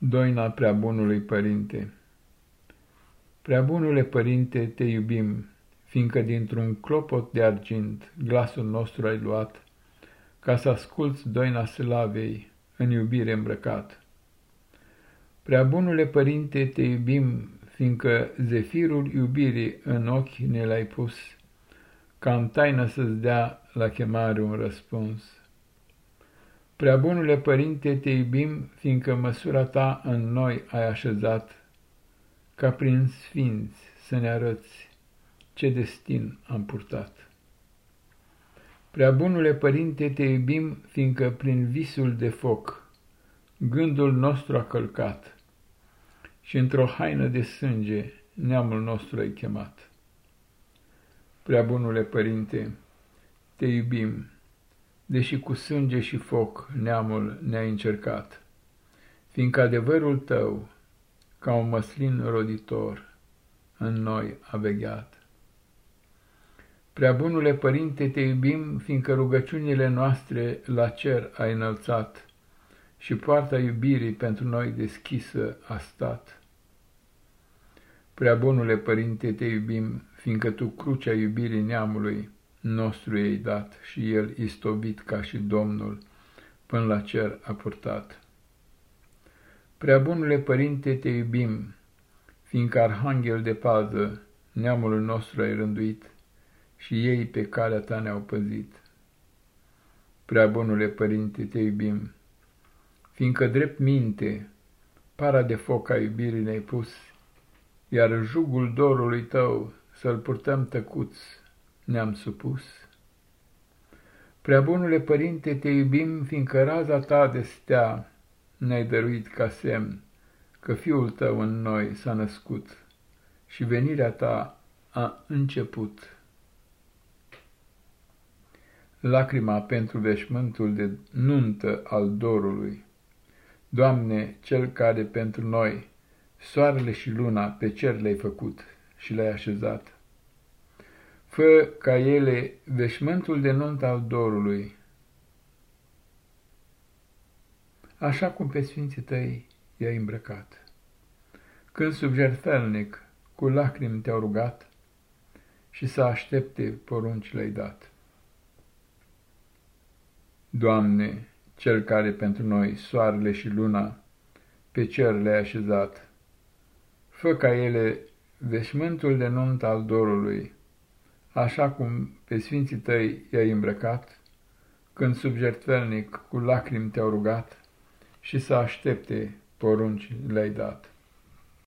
Doina Preabunului Părinte Preabunule Părinte, te iubim, fiindcă dintr-un clopot de argint glasul nostru ai luat, ca să asculți doina slavei, în iubire îmbrăcat. Preabunule Părinte, te iubim, fiindcă zefirul iubirii în ochi ne l-ai pus, ca în taină să-ți dea la chemare un răspuns. Prea bunule Părinte, te iubim, fiindcă măsura ta în noi ai așezat, ca prin sfinți să ne arăți ce destin am purtat. Prea bunule Părinte, te iubim, fiindcă prin visul de foc gândul nostru a călcat și într-o haină de sânge neamul nostru ai chemat. Prea bunule Părinte, te iubim, deși cu sânge și foc neamul ne-a încercat, fiindcă adevărul tău, ca un măslin roditor, în noi a vegheat. Prea bunule Părinte, te iubim, fiindcă rugăciunile noastre la cer ai înălțat și poarta iubirii pentru noi deschisă a stat. Prea bunule Părinte, te iubim, fiindcă tu crucea iubirii neamului, nostru ei dat și el istovit ca și Domnul până la cer a purtat. Prea bunule Părinte, te iubim, fiindcă arhanghel de pază neamul nostru ai rânduit și ei pe calea ta ne-au păzit. Prea bunule Părinte, te iubim, fiindcă drept minte, para de foc a iubirii ne-ai pus, iar jugul dorului tău să-l purtăm tăcuți, ne-am supus. Prea bunule Părinte, te iubim, fiindcă raza ta de stea ne-ai dăruit ca semn că Fiul tău în noi s-a născut și venirea ta a început. Lacrima pentru veșmântul de nuntă al dorului. Doamne, Cel care pentru noi soarele și luna pe cer le-ai făcut și le-ai așezat, fă ca ele veșmântul de nuntă al dorului, așa cum pe sfinții tăi i-ai îmbrăcat. Când sub jertfelnic cu lacrimi te-au rugat și să aștepte porunci le-ai dat. Doamne, Cel care pentru noi soarele și luna pe cer le-ai așezat, fă ca ele veșmântul de nuntă al dorului, așa cum pe sfinții tăi i-ai îmbrăcat, când sub jertfelnic cu lacrimi te-au rugat și să aștepte porunci le-ai dat.